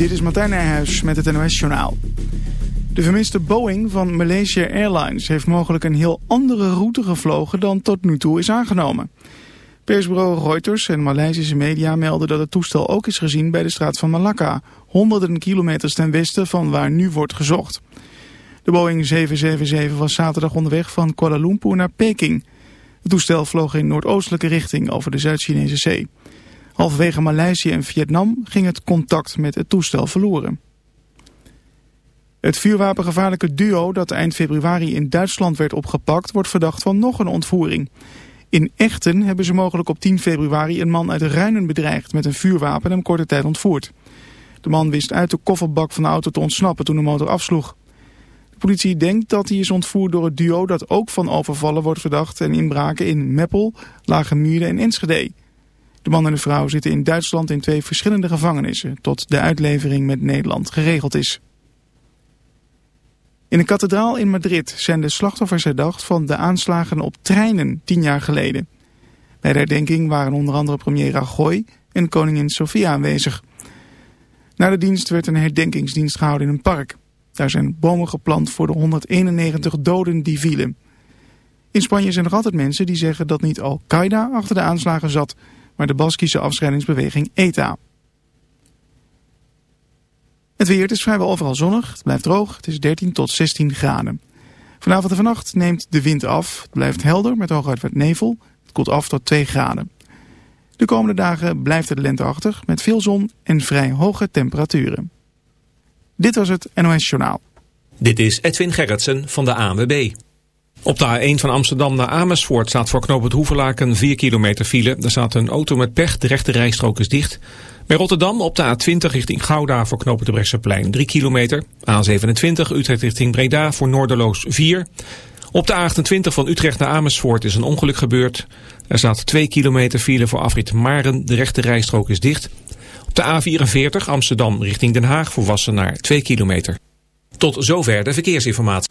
Dit is Martijn Nijhuis met het NOS-journaal. De vermiste Boeing van Malaysia Airlines heeft mogelijk een heel andere route gevlogen dan tot nu toe is aangenomen. Persbureau Reuters en Maleisische media melden dat het toestel ook is gezien bij de straat van Malacca, honderden kilometers ten westen van waar nu wordt gezocht. De Boeing 777 was zaterdag onderweg van Kuala Lumpur naar Peking. Het toestel vloog in noordoostelijke richting over de Zuid-Chinese zee. Halverwege Maleisië en Vietnam ging het contact met het toestel verloren. Het vuurwapengevaarlijke duo dat eind februari in Duitsland werd opgepakt... wordt verdacht van nog een ontvoering. In Echten hebben ze mogelijk op 10 februari een man uit Ruinen bedreigd... met een vuurwapen en hem korte tijd ontvoerd. De man wist uit de kofferbak van de auto te ontsnappen toen de motor afsloeg. De politie denkt dat hij is ontvoerd door het duo dat ook van overvallen wordt verdacht... en inbraken in Meppel, Lage en Enschede... De man en de vrouw zitten in Duitsland in twee verschillende gevangenissen... tot de uitlevering met Nederland geregeld is. In een kathedraal in Madrid zijn de slachtoffers herdacht van de aanslagen op treinen tien jaar geleden. Bij de herdenking waren onder andere premier Rajoy en koningin Sofia aanwezig. Na de dienst werd een herdenkingsdienst gehouden in een park. Daar zijn bomen geplant voor de 191 doden die vielen. In Spanje zijn er altijd mensen die zeggen dat niet Al-Qaeda achter de aanslagen zat maar de Baskische afscheidingsbeweging ETA. Het weer is vrijwel overal zonnig, het blijft droog, het is 13 tot 16 graden. Vanavond en vannacht neemt de wind af, het blijft helder met hooguit wat nevel, het koelt af tot 2 graden. De komende dagen blijft het lenteachtig met veel zon en vrij hoge temperaturen. Dit was het NOS Journaal. Dit is Edwin Gerritsen van de ANWB. Op de A1 van Amsterdam naar Amersfoort staat voor knoop het Hoevelaken 4 kilometer file. Er staat een auto met pech, de rechte rijstrook is dicht. Bij Rotterdam op de A20 richting Gouda voor knoop de Bresseplein 3 kilometer. A27 Utrecht richting Breda voor Noorderloos 4. Op de A28 van Utrecht naar Amersfoort is een ongeluk gebeurd. Er staat 2 kilometer file voor afrit Maren, de rechte rijstrook is dicht. Op de A44 Amsterdam richting Den Haag voor Wassenaar 2 kilometer. Tot zover de verkeersinformatie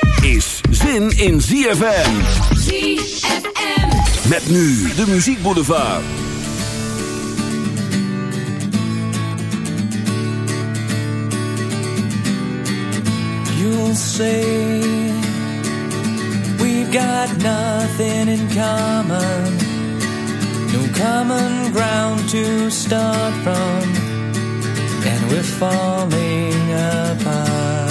Is zin in ZFM. ZFM. Met nu de muziekboulevard. You'll say we've got nothing in common. No common ground to start from. And we're falling apart.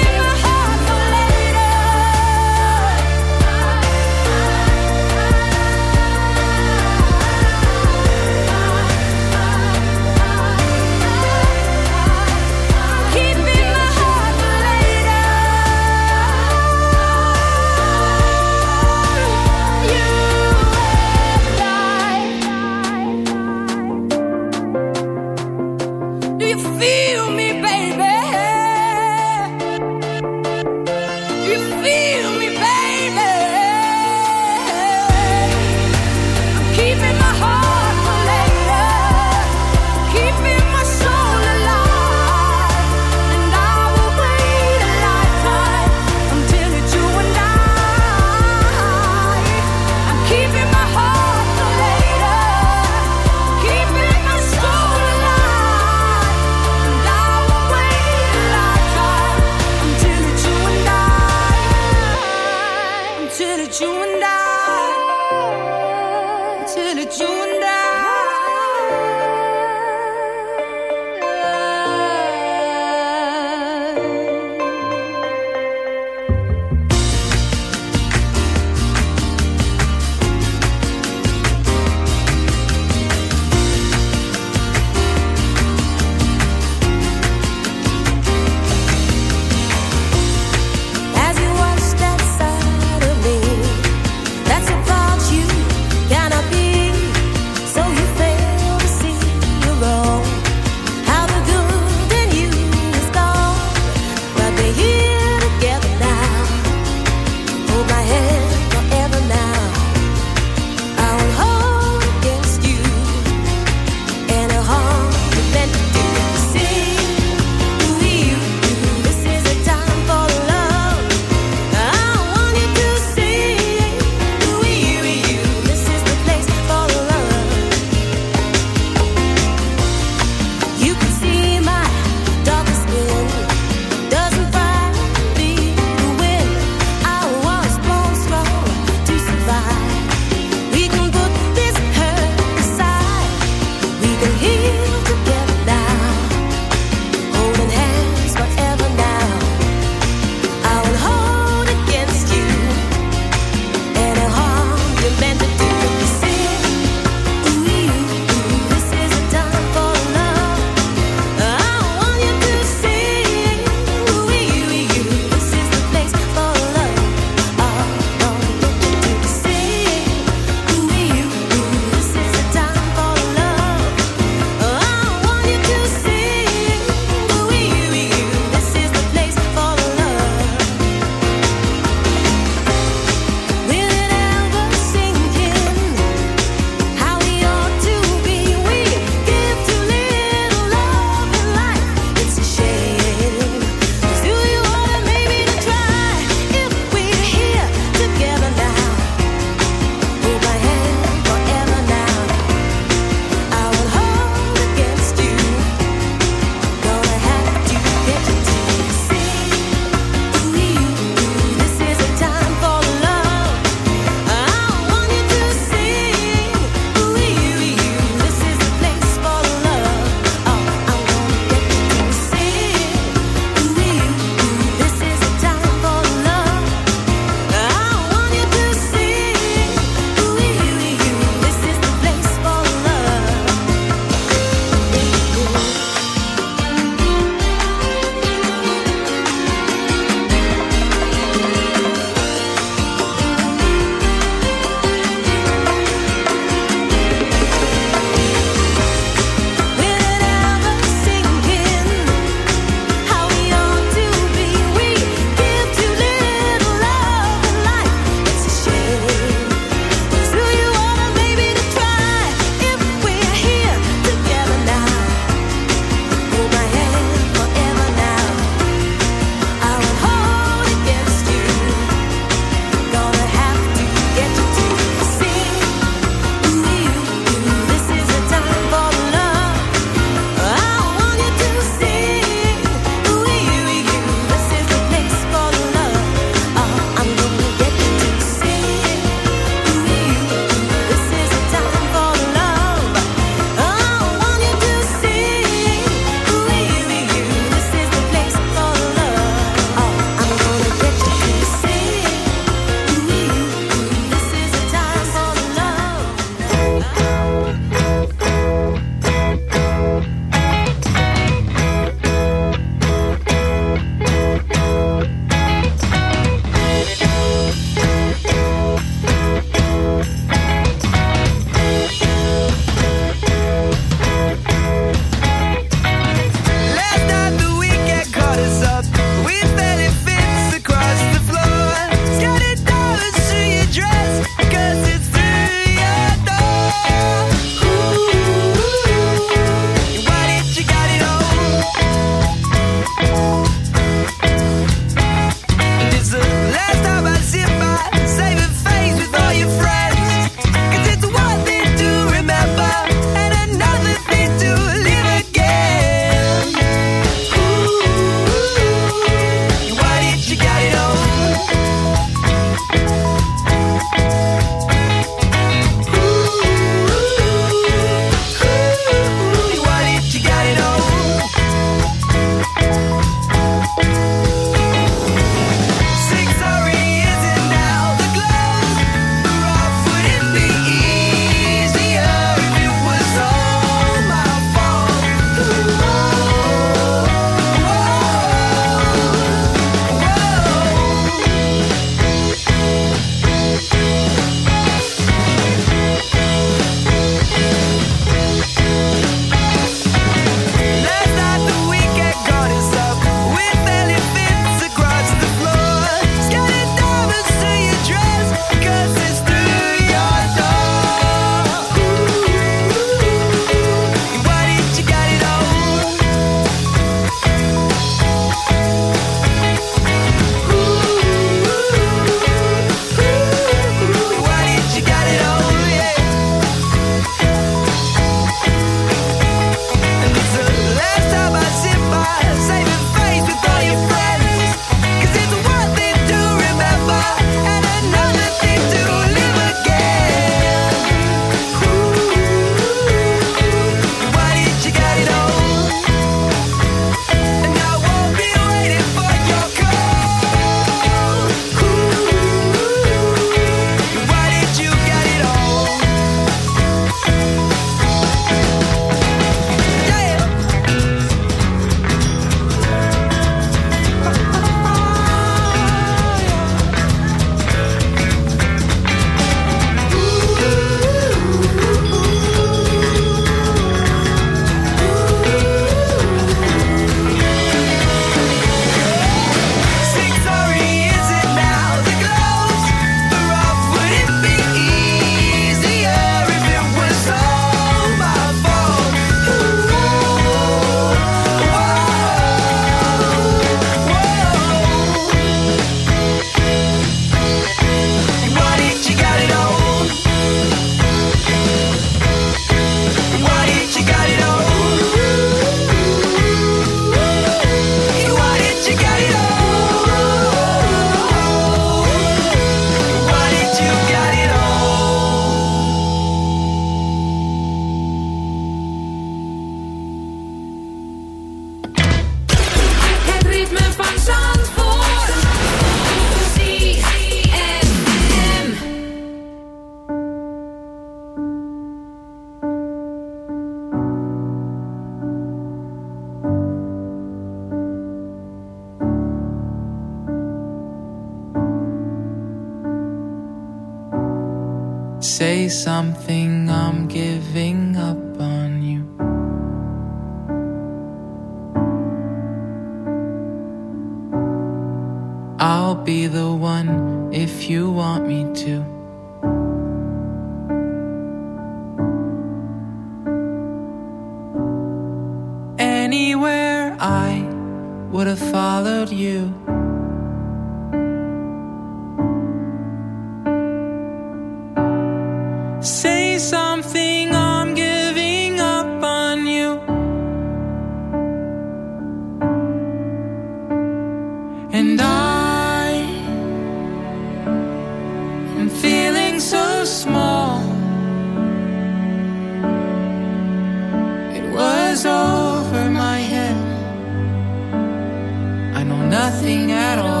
nothing at all.